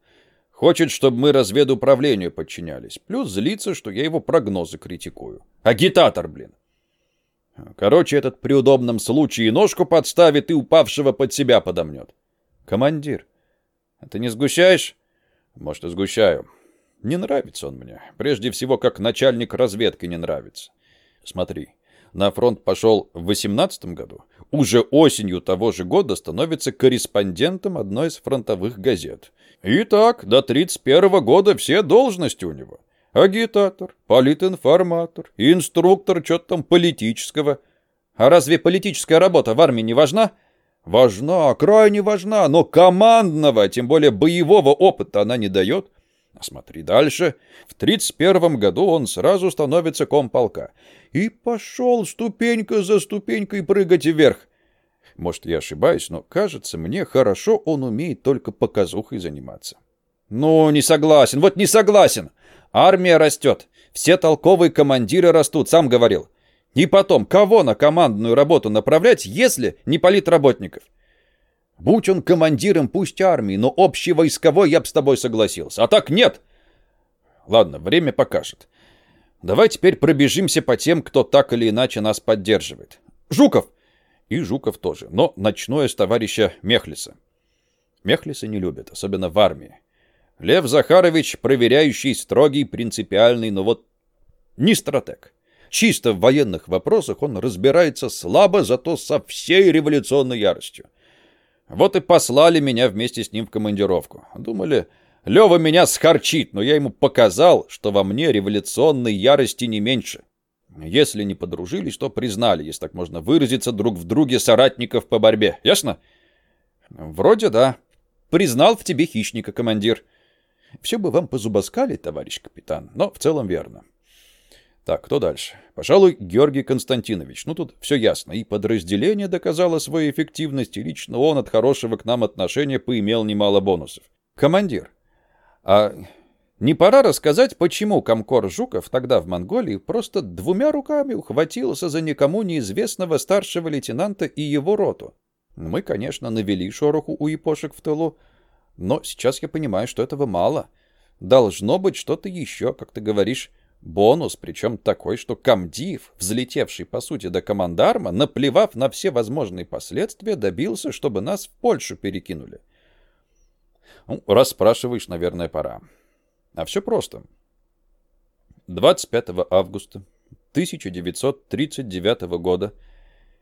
Хочет, чтобы мы разведуправлению подчинялись. Плюс злится, что я его прогнозы критикую. Агитатор, блин. Короче, этот при удобном случае ножку подставит и упавшего под себя подомнет. Командир, а ты не сгущаешь? Может, и сгущаю. Не нравится он мне. Прежде всего, как начальник разведки не нравится. Смотри, на фронт пошел в 18 году, уже осенью того же года становится корреспондентом одной из фронтовых газет. И так, до 31 года все должности у него. Агитатор, политинформатор, инструктор что-то там политического. А разве политическая работа в армии не важна? Важна, крайне важна, но командного, тем более боевого опыта она не дает. Смотри дальше. В 31 году он сразу становится комполка. И пошел ступенька за ступенькой прыгать вверх. Может, я ошибаюсь, но кажется, мне хорошо он умеет только показухой заниматься. Ну, не согласен, вот не согласен. Армия растет, все толковые командиры растут, сам говорил. И потом, кого на командную работу направлять, если не политработников? Будь он командиром, пусть армии, но общий войсковой я бы с тобой согласился. А так нет. Ладно, время покажет. Давай теперь пробежимся по тем, кто так или иначе нас поддерживает. Жуков! И Жуков тоже, но ночное с товарища Мехлиса. Мехлиса не любят, особенно в армии. Лев Захарович, проверяющий, строгий, принципиальный, но вот не стратег. Чисто в военных вопросах он разбирается слабо, зато со всей революционной яростью. Вот и послали меня вместе с ним в командировку. Думали, Лева меня схарчит, но я ему показал, что во мне революционной ярости не меньше. Если не подружились, то признали, если так можно выразиться, друг в друге соратников по борьбе. Ясно? Вроде да. Признал в тебе хищника, командир. Все бы вам позубоскали, товарищ капитан, но в целом верно. Так, кто дальше? Пожалуй, Георгий Константинович. Ну, тут все ясно. И подразделение доказало свою эффективность, и лично он от хорошего к нам отношения поимел немало бонусов. Командир, а не пора рассказать, почему Комкор Жуков тогда в Монголии просто двумя руками ухватился за никому неизвестного старшего лейтенанта и его роту? Мы, конечно, навели шороху у япошек в тылу, но сейчас я понимаю, что этого мало. Должно быть что-то еще, как ты говоришь, Бонус, причем такой, что комдив, взлетевший по сути до командарма, наплевав на все возможные последствия, добился, чтобы нас в Польшу перекинули. Ну, раз спрашиваешь, наверное, пора. А все просто. 25 августа 1939 года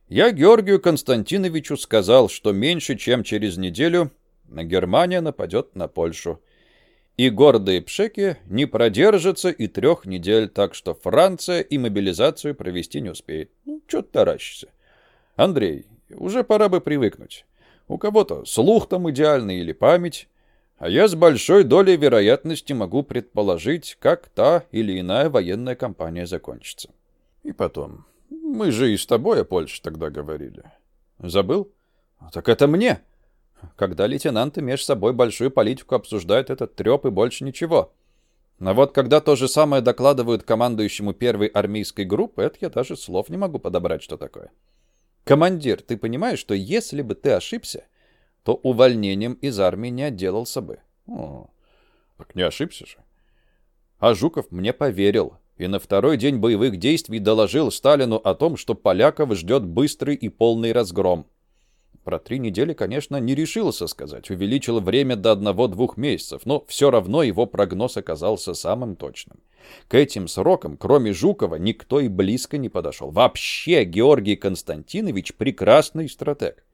я Георгию Константиновичу сказал, что меньше чем через неделю Германия нападет на Польшу и гордые пшеки не продержатся и трех недель, так что Франция и мобилизацию провести не успеет. Ну, что ты таращишься? Андрей, уже пора бы привыкнуть. У кого-то слух там идеальный или память, а я с большой долей вероятности могу предположить, как та или иная военная кампания закончится. И потом, мы же и с тобой о Польше тогда говорили. Забыл? Так это мне. Когда лейтенанты между собой большую политику обсуждают, этот треп и больше ничего. Но вот когда то же самое докладывают командующему первой армейской группы, это я даже слов не могу подобрать, что такое. Командир, ты понимаешь, что если бы ты ошибся, то увольнением из армии не отделался бы. О, так не ошибся же. А Жуков мне поверил и на второй день боевых действий доложил Сталину о том, что поляков ждет быстрый и полный разгром. Про три недели, конечно, не решился сказать, увеличил время до одного-двух месяцев, но все равно его прогноз оказался самым точным. К этим срокам, кроме Жукова, никто и близко не подошел. Вообще Георгий Константинович прекрасный стратег.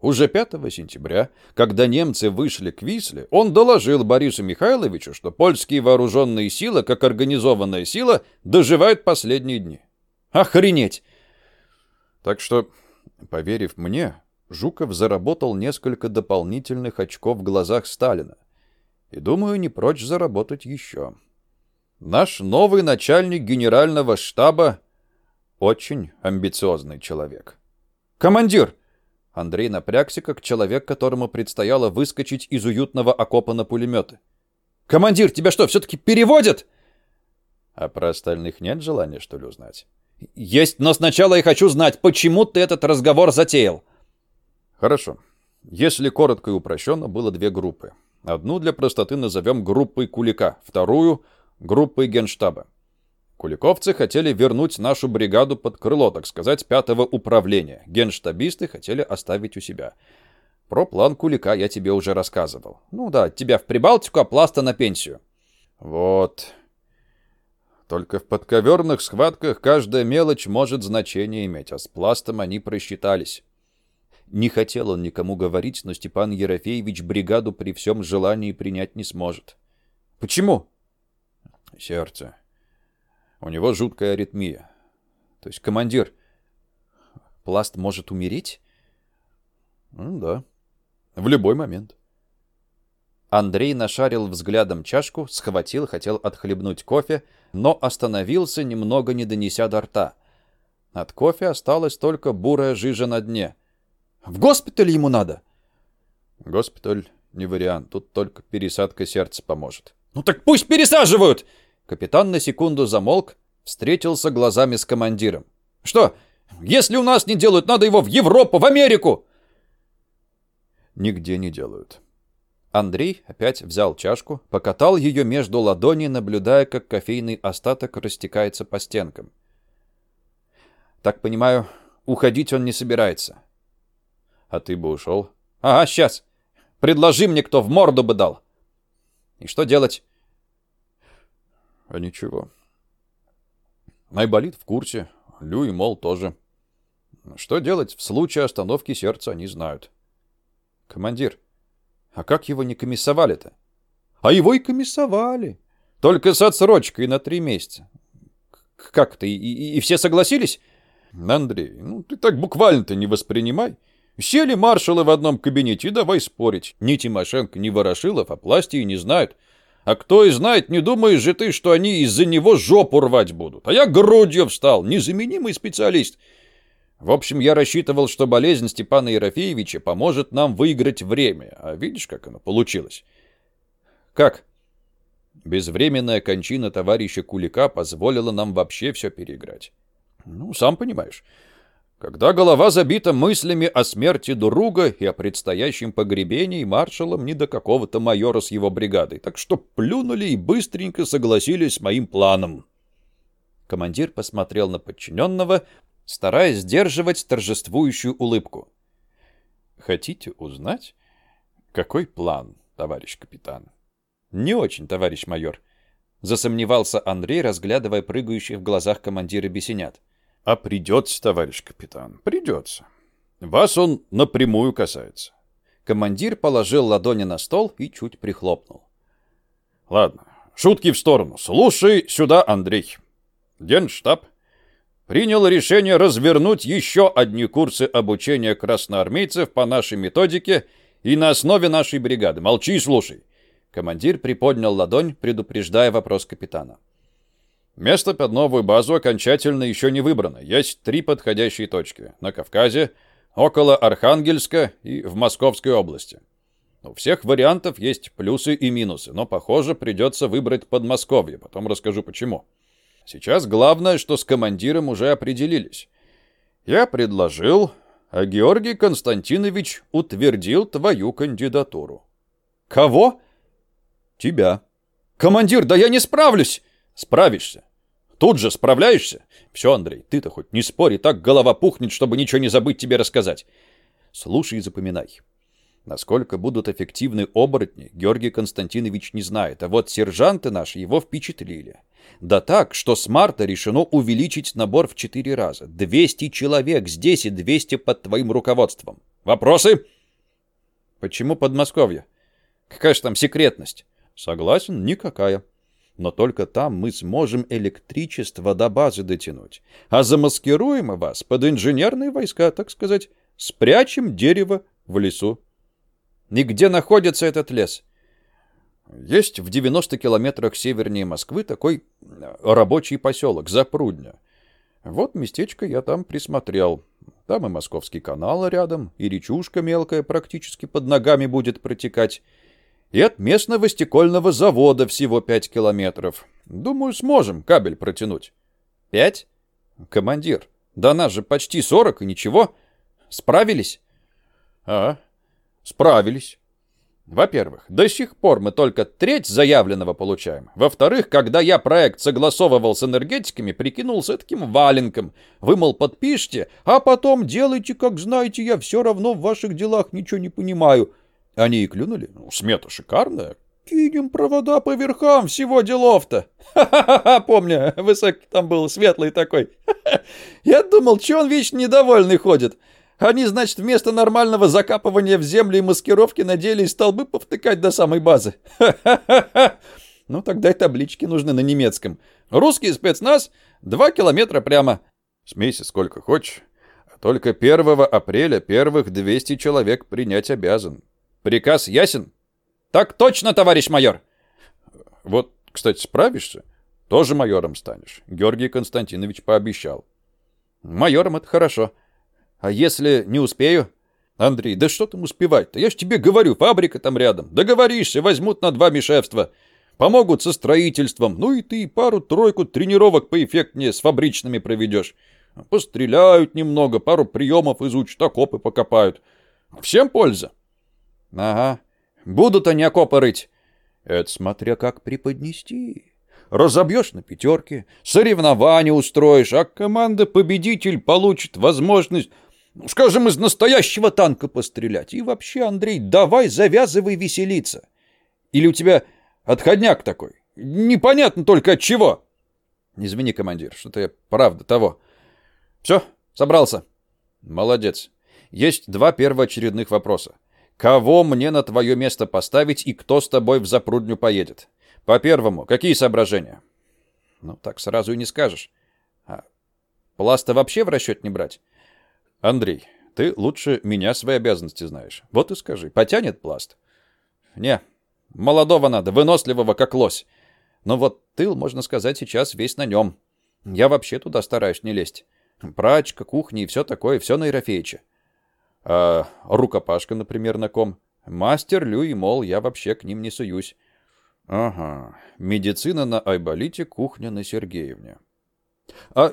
Уже 5 сентября, когда немцы вышли к Висле, он доложил Борису Михайловичу, что польские вооруженные силы, как организованная сила, доживают последние дни. Охренеть! Так что, поверив мне, Жуков заработал несколько дополнительных очков в глазах Сталина. И, думаю, не прочь заработать еще. Наш новый начальник генерального штаба очень амбициозный человек. «Командир!» Андрей напрягся, как человек, которому предстояло выскочить из уютного окопа на пулеметы. «Командир, тебя что, все-таки переводят?» «А про остальных нет желания, что ли, узнать?» «Есть, но сначала я хочу знать, почему ты этот разговор затеял?» Хорошо. Если коротко и упрощенно, было две группы. Одну для простоты назовем группой Кулика, вторую — группой Генштаба. Куликовцы хотели вернуть нашу бригаду под крыло, так сказать, пятого управления. Генштабисты хотели оставить у себя. Про план Кулика я тебе уже рассказывал. Ну да, тебя в Прибалтику, а пласта на пенсию. Вот. Только в подковерных схватках каждая мелочь может значение иметь, а с пластом они просчитались. Не хотел он никому говорить, но Степан Ерофеевич бригаду при всем желании принять не сможет. Почему? Сердце. У него жуткая аритмия. То есть командир... Пласт может умереть? Ну, да. В любой момент. Андрей нашарил взглядом чашку, схватил, хотел отхлебнуть кофе, но остановился, немного не донеся до рта. От кофе осталась только бурая жижа на дне. В госпиталь ему надо. Госпиталь не вариант. Тут только пересадка сердца поможет. Ну так пусть пересаживают! Капитан на секунду замолк, встретился глазами с командиром. Что, если у нас не делают, надо его в Европу, в Америку! Нигде не делают. Андрей опять взял чашку, покатал ее между ладоней, наблюдая, как кофейный остаток растекается по стенкам. Так понимаю, уходить он не собирается. А ты бы ушел? Ага, сейчас. Предложи мне, кто в морду бы дал. И что делать? А ничего. Айболит в курсе. Лю и Мол тоже. Что делать в случае остановки сердца, они знают. Командир, а как его не комиссовали-то? А его и комиссовали. Только с отсрочкой на три месяца. Как ты, и, и все согласились? Андрей, ну ты так буквально-то не воспринимай. Сели маршалы в одном кабинете давай спорить. Ни Тимошенко, ни Ворошилов о пластии не знают. А кто и знает, не думаешь же ты, что они из-за него жопу рвать будут. А я грудью встал, незаменимый специалист. В общем, я рассчитывал, что болезнь Степана Ерофеевича поможет нам выиграть время. А видишь, как оно получилось? Как? Безвременная кончина товарища Кулика позволила нам вообще все переиграть. Ну, сам понимаешь. Когда голова забита мыслями о смерти друга и о предстоящем погребении маршалом не до какого-то майора с его бригадой, так что плюнули и быстренько согласились с моим планом. Командир посмотрел на подчиненного, стараясь сдерживать торжествующую улыбку. «Хотите узнать, какой план, товарищ капитан?» «Не очень, товарищ майор», — засомневался Андрей, разглядывая прыгающих в глазах командира бесенят. А придется, товарищ капитан, придется. Вас он напрямую касается. Командир положил ладони на стол и чуть прихлопнул. Ладно, шутки в сторону. Слушай сюда, Андрей. Генштаб принял решение развернуть еще одни курсы обучения красноармейцев по нашей методике и на основе нашей бригады. Молчи и слушай. Командир приподнял ладонь, предупреждая вопрос капитана. Место под новую базу окончательно еще не выбрано. Есть три подходящие точки. На Кавказе, около Архангельска и в Московской области. У всех вариантов есть плюсы и минусы, но, похоже, придется выбрать Подмосковье. Потом расскажу почему. Сейчас главное, что с командиром уже определились. Я предложил, а Георгий Константинович утвердил твою кандидатуру. Кого? Тебя. Командир, да я не справлюсь! Справишься. Тут же справляешься? Все, Андрей, ты-то хоть не спори, так голова пухнет, чтобы ничего не забыть тебе рассказать. Слушай и запоминай. Насколько будут эффективны оборотни, Георгий Константинович не знает, а вот сержанты наши его впечатлили. Да так, что с марта решено увеличить набор в четыре раза. 200 человек здесь и 200 под твоим руководством. Вопросы? Почему Подмосковье? Какая же там секретность? Согласен, никакая но только там мы сможем электричество до базы дотянуть. А замаскируем вас под инженерные войска, так сказать, спрячем дерево в лесу. И где находится этот лес? Есть в 90 километрах севернее Москвы такой э, рабочий поселок, Запрудня. Вот местечко я там присмотрел. Там и Московский канал рядом, и речушка мелкая практически под ногами будет протекать и от местного стекольного завода всего пять километров. Думаю, сможем кабель протянуть. Пять? Командир, да нас же почти сорок и ничего. Справились? А, справились. Во-первых, до сих пор мы только треть заявленного получаем. Во-вторых, когда я проект согласовывал с энергетиками, прикинулся таким валенком. Вы, мол, подпишите, а потом делайте, как знаете, я все равно в ваших делах ничего не понимаю. Они и клюнули. Ну, смета шикарная. Кинем провода по верхам, всего делов-то. Ха-ха-ха, помню, высокий там был, светлый такой. Я думал, что он вечно недовольный ходит. Они, значит, вместо нормального закапывания в землю и маскировки надеялись столбы повтыкать до самой базы. Ха-ха-ха. Ну, тогда и таблички нужны на немецком. Русский спецназ, два километра прямо. Смейся сколько хочешь. Только 1 апреля первых 200 человек принять обязан. Приказ ясен? Так точно, товарищ майор. Вот, кстати, справишься, тоже майором станешь. Георгий Константинович пообещал. Майором это хорошо. А если не успею? Андрей, да что там успевать-то? Я ж тебе говорю, фабрика там рядом. Договоришься, возьмут на два мишевства. Помогут со строительством. Ну и ты пару-тройку тренировок поэффектнее с фабричными проведешь. Постреляют немного, пару приемов изучат, окопы покопают. Всем польза. Ага. Будут они окопы рыть. Это смотря как преподнести. Разобьешь на пятерке, соревнования устроишь, а команда-победитель получит возможность, ну, скажем, из настоящего танка пострелять. И вообще, Андрей, давай завязывай веселиться. Или у тебя отходняк такой? Непонятно только от чего. Извини, командир, что-то я правда того. Все, собрался. Молодец. Есть два первоочередных вопроса. Кого мне на твое место поставить и кто с тобой в запрудню поедет? По первому, какие соображения? Ну, так сразу и не скажешь. А пласта вообще в расчет не брать? Андрей, ты лучше меня свои обязанности знаешь. Вот и скажи, потянет пласт? Не, Молодого надо, выносливого, как лось. Но вот тыл, можно сказать, сейчас весь на нем. Я вообще туда стараюсь не лезть. Прачка, кухня и все такое, все на Ерофеича. А рукопашка, например, на ком? Мастер, Лю и Мол, я вообще к ним не суюсь. Ага, медицина на Айболите, кухня на Сергеевне. А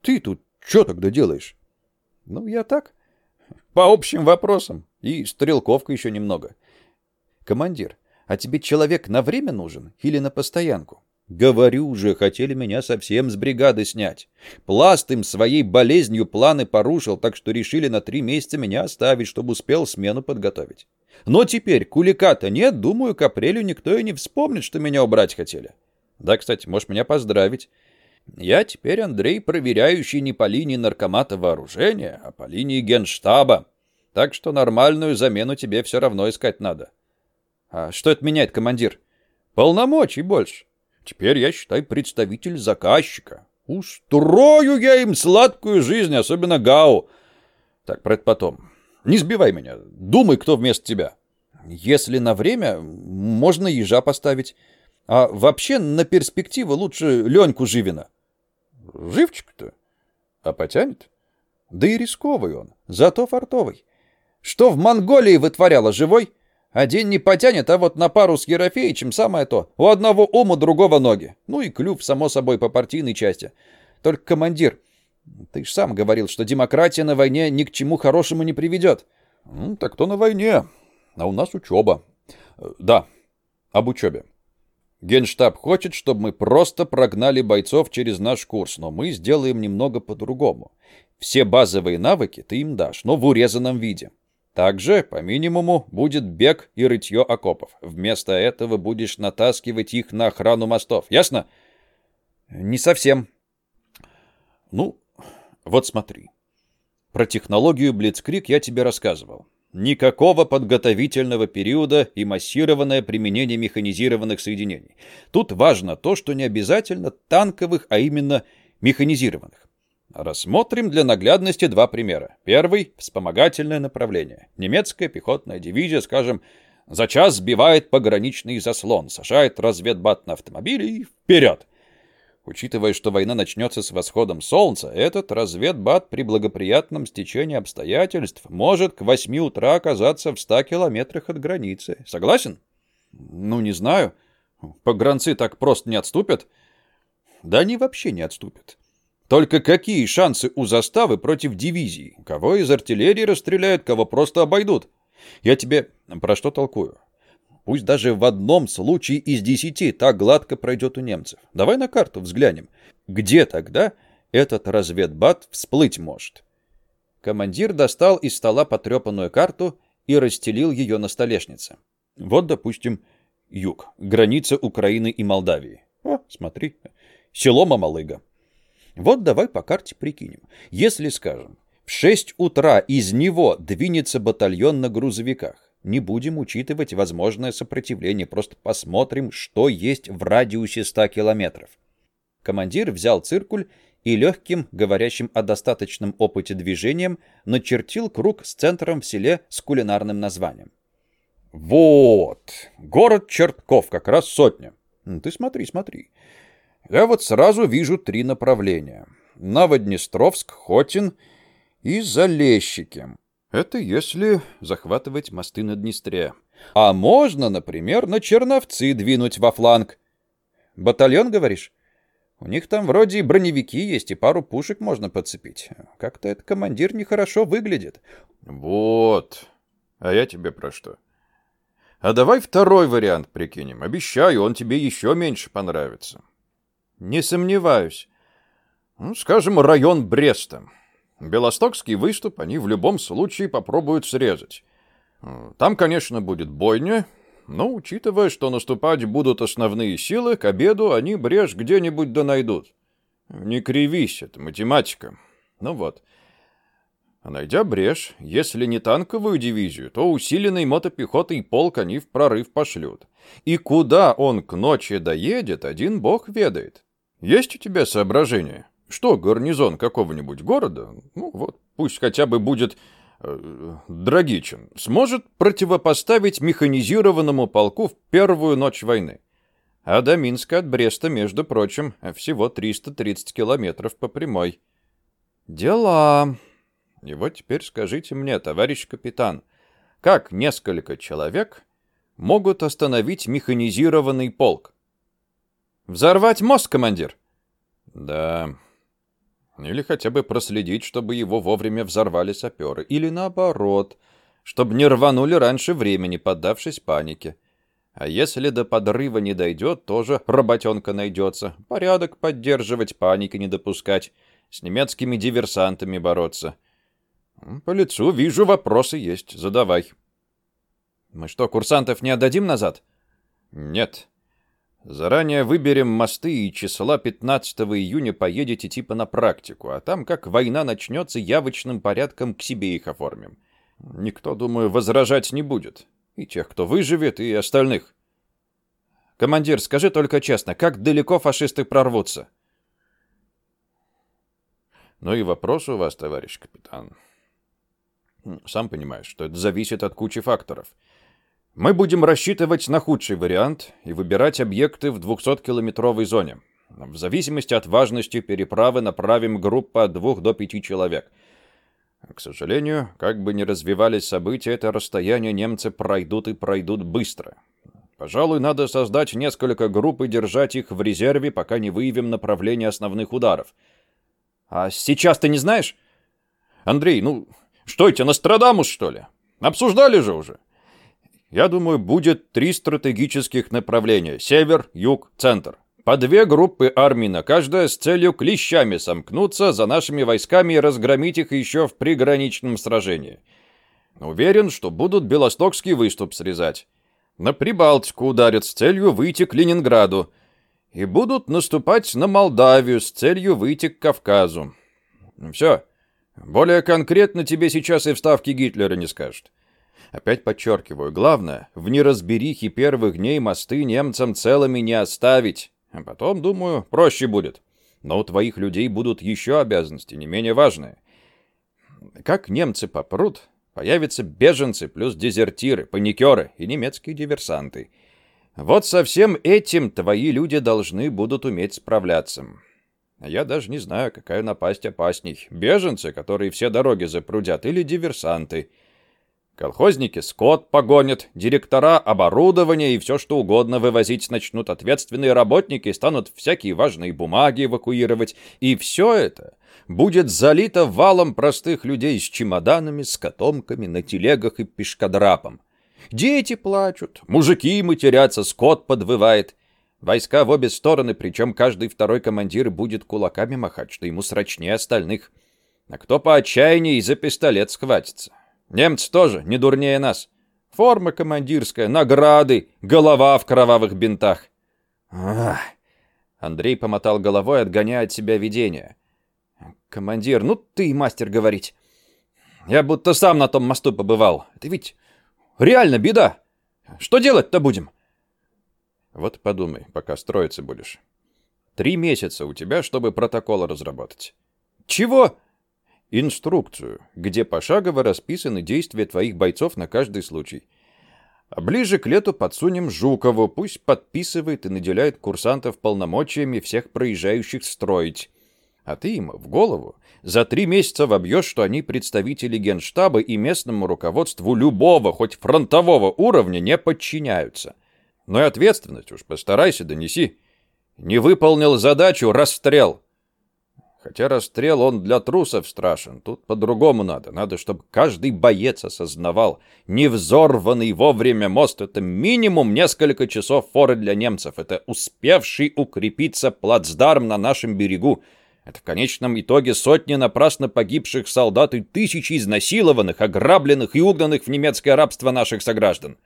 ты тут что тогда делаешь? Ну, я так. По общим вопросам. И стрелковка еще немного. Командир, а тебе человек на время нужен или на постоянку? Говорю же, хотели меня совсем с бригады снять. Пласт им своей болезнью планы порушил, так что решили на три месяца меня оставить, чтобы успел смену подготовить. Но теперь кулика-то нет, думаю, к апрелю никто и не вспомнит, что меня убрать хотели. Да, кстати, можешь меня поздравить. Я теперь, Андрей, проверяющий не по линии наркомата вооружения, а по линии генштаба. Так что нормальную замену тебе все равно искать надо. А что это меняет, командир? Полномочий больше. Теперь я, считай, представитель заказчика. Устрою я им сладкую жизнь, особенно Гау. Так, про это потом. Не сбивай меня. Думай, кто вместо тебя. Если на время, можно ежа поставить. А вообще на перспективу лучше Леньку Живина. Живчик-то? А потянет? Да и рисковый он, зато фартовый. Что в Монголии вытворяло живой? Один не потянет, а вот на пару с Ерофеичем самое то. У одного ума, другого ноги. Ну и клюв, само собой, по партийной части. Только, командир, ты ж сам говорил, что демократия на войне ни к чему хорошему не приведет. Ну, так то на войне. А у нас учеба. Да, об учебе. Генштаб хочет, чтобы мы просто прогнали бойцов через наш курс, но мы сделаем немного по-другому. Все базовые навыки ты им дашь, но в урезанном виде. Также, по минимуму, будет бег и рытье окопов. Вместо этого будешь натаскивать их на охрану мостов. Ясно? Не совсем. Ну, вот смотри. Про технологию Блицкрик я тебе рассказывал. Никакого подготовительного периода и массированное применение механизированных соединений. Тут важно то, что не обязательно танковых, а именно механизированных. Рассмотрим для наглядности два примера. Первый – вспомогательное направление. Немецкая пехотная дивизия, скажем, за час сбивает пограничный заслон, сажает разведбат на автомобиль и вперед. Учитывая, что война начнется с восходом солнца, этот разведбат при благоприятном стечении обстоятельств может к 8 утра оказаться в 100 километрах от границы. Согласен? Ну, не знаю. Погранцы так просто не отступят. Да они вообще не отступят. Только какие шансы у заставы против дивизии? Кого из артиллерии расстреляют, кого просто обойдут? Я тебе про что толкую? Пусть даже в одном случае из десяти так гладко пройдет у немцев. Давай на карту взглянем. Где тогда этот разведбат всплыть может? Командир достал из стола потрепанную карту и расстелил ее на столешнице. Вот, допустим, юг, граница Украины и Молдавии. О, смотри, село Мамалыга. Вот давай по карте прикинем. Если, скажем, в 6 утра из него двинется батальон на грузовиках, не будем учитывать возможное сопротивление, просто посмотрим, что есть в радиусе 100 километров. Командир взял циркуль и легким, говорящим о достаточном опыте движением, начертил круг с центром в селе с кулинарным названием. Вот, город Чертков, как раз сотня. Ты смотри, смотри. Я вот сразу вижу три направления. Новоднестровск, Хотин и Залещики. Это если захватывать мосты на Днестре. А можно, например, на Черновцы двинуть во фланг. Батальон, говоришь? У них там вроде и броневики есть, и пару пушек можно подцепить. Как-то этот командир нехорошо выглядит. Вот. А я тебе про что? А давай второй вариант прикинем. Обещаю, он тебе еще меньше понравится. Не сомневаюсь. Ну, скажем, район Бреста. Белостокский выступ они в любом случае попробуют срезать. Там, конечно, будет бойня, но, учитывая, что наступать будут основные силы, к обеду они брешь где-нибудь да найдут. Не кривись, это математика. Ну вот. А найдя брешь, если не танковую дивизию, то усиленный мотопехотой полк они в прорыв пошлют. И куда он к ночи доедет, один бог ведает. Есть у тебя соображение? Что гарнизон какого-нибудь города, ну вот, пусть хотя бы будет э, Драгичин сможет противопоставить механизированному полку в первую ночь войны. А до Минска от Бреста, между прочим, всего 330 километров по прямой. Дела. И вот теперь скажите мне, товарищ капитан, как несколько человек могут остановить механизированный полк? Взорвать мост, командир? Да. Или хотя бы проследить, чтобы его вовремя взорвали саперы. Или наоборот, чтобы не рванули раньше времени, поддавшись панике. А если до подрыва не дойдет, тоже работенка найдется. Порядок поддерживать, паники не допускать. С немецкими диверсантами бороться. По лицу вижу, вопросы есть. Задавай. Мы что, курсантов не отдадим назад? Нет. Заранее выберем мосты и числа 15 июня поедете типа на практику, а там, как война начнется, явочным порядком к себе их оформим. Никто, думаю, возражать не будет. И тех, кто выживет, и остальных. Командир, скажи только честно, как далеко фашисты прорвутся? Ну и вопрос у вас, товарищ капитан. Сам понимаешь, что это зависит от кучи факторов. Мы будем рассчитывать на худший вариант и выбирать объекты в 200-километровой зоне. В зависимости от важности переправы направим группу от двух до пяти человек. К сожалению, как бы ни развивались события, это расстояние немцы пройдут и пройдут быстро. Пожалуй, надо создать несколько групп и держать их в резерве, пока не выявим направление основных ударов. А сейчас ты не знаешь? Андрей, ну, что эти, Нострадамус, что ли? Обсуждали же уже. Я думаю, будет три стратегических направления – север, юг, центр. По две группы армий на каждое с целью клещами сомкнуться за нашими войсками и разгромить их еще в приграничном сражении. Уверен, что будут Белостокский выступ срезать. На Прибалтику ударят с целью выйти к Ленинграду. И будут наступать на Молдавию с целью выйти к Кавказу. Все. Более конкретно тебе сейчас и вставки Гитлера не скажут. Опять подчеркиваю, главное, в неразберихе первых дней мосты немцам целыми не оставить. А потом, думаю, проще будет. Но у твоих людей будут еще обязанности, не менее важные. Как немцы попрут, появятся беженцы плюс дезертиры, паникеры и немецкие диверсанты. Вот со всем этим твои люди должны будут уметь справляться. Я даже не знаю, какая напасть опасней. Беженцы, которые все дороги запрудят, или диверсанты — Колхозники скот погонят, директора оборудование и все что угодно вывозить начнут, ответственные работники станут всякие важные бумаги эвакуировать, и все это будет залито валом простых людей с чемоданами, с котомками, на телегах и пешкодрапом. Дети плачут, мужики матерятся, скот подвывает. Войска в обе стороны, причем каждый второй командир будет кулаками махать, что ему срочнее остальных. А кто по отчаянию за пистолет схватится? Немцы тоже не дурнее нас. Форма командирская, награды, голова в кровавых бинтах. Ах. Андрей помотал головой, отгоняя от себя видение. «Командир, ну ты мастер говорить. Я будто сам на том мосту побывал. Это ведь реально беда. Что делать-то будем?» «Вот подумай, пока строиться будешь. Три месяца у тебя, чтобы протокол разработать». «Чего?» Инструкцию, где пошагово расписаны действия твоих бойцов на каждый случай. А ближе к лету подсунем Жукову, пусть подписывает и наделяет курсантов полномочиями всех проезжающих строить. А ты им в голову за три месяца вобьешь, что они представители генштаба и местному руководству любого, хоть фронтового уровня, не подчиняются. Но и ответственность уж постарайся донеси. Не выполнил задачу — расстрел. Хотя расстрел он для трусов страшен. Тут по-другому надо. Надо, чтобы каждый боец осознавал. Невзорванный вовремя мост — это минимум несколько часов форы для немцев. Это успевший укрепиться плацдарм на нашем берегу. Это в конечном итоге сотни напрасно погибших солдат и тысячи изнасилованных, ограбленных и угнанных в немецкое рабство наших сограждан.